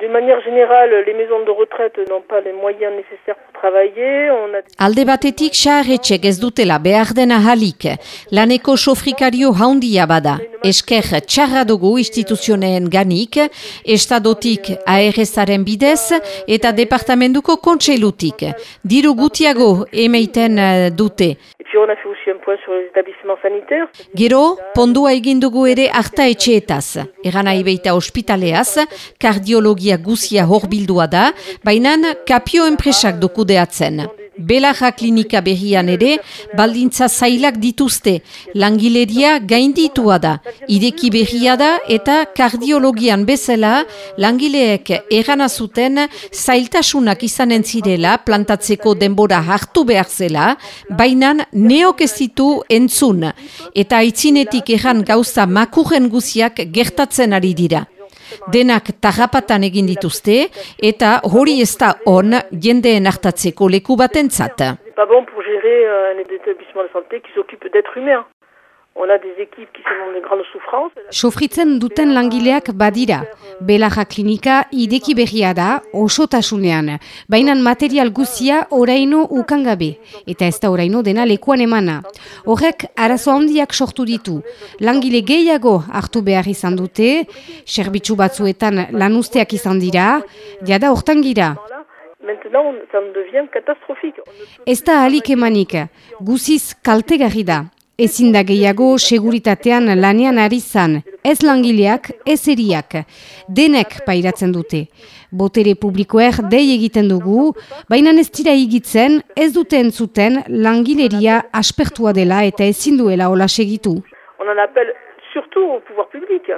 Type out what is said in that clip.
d'une manière générale, les maisons de retraite n'ont pas les moyens nécessaires pour travailler. On a... Alde batetik xarretxek ez dutela behar dena halik. Laneko sofrikario haundia bada. Esker txarra dugu instituzioneen ganik, estadotik ARS-aren bidez eta departamentuko kontseilutik. Diru gutiago emeiten eh, dute. Gero, pondua egin dugu ere harta etxeetaz. Egan nahi beita ospitaleaz, kardiologia guzia horbildua da, baina kapio enpresak dokudeatzen. Belaja klinika berrian ere, baldintza zailak dituzte, langileria gainditua da, ideki berria da eta kardiologian bezala langileek erana zuten zailtasunak izanen zirela plantatzeko denbora hartu behar zela, baina neok ez entzun, eta aitzinetik eran gauza makurren guziak gertatzen ari dira denak tarrapatan egin dituzte eta hori ez da on jendeen hartatzeko leku batentzat. Pas bon pour gérer euh, un établissement de santé qui s'occupe d'êtres humains. On a des équipes qui sont dans de grandes souffrances. Sofritzen duten langileak badira. Belaja klinika ideki berria da osotasunean. Baina material guzia oraino ukangabe. Eta ez da oraino dena lekuan emana. Horrek arazo handiak sortu ditu. Langile gehiago hartu behar izan dute, serbitzu batzuetan lanuzteak izan dira, jada hortan gira. Ez da alik emanik, guziz kaltegarri da. Ezin da gehiago seguritatean lanean ari zan, ez langileak, ez eriak, denek pairatzen dute. Botere publikoer dei egiten dugu, baina ez dira egitzen, ez dute entzuten langileria aspertua dela eta ezin duela hola segitu. On en appelle surtout au pouvoir public.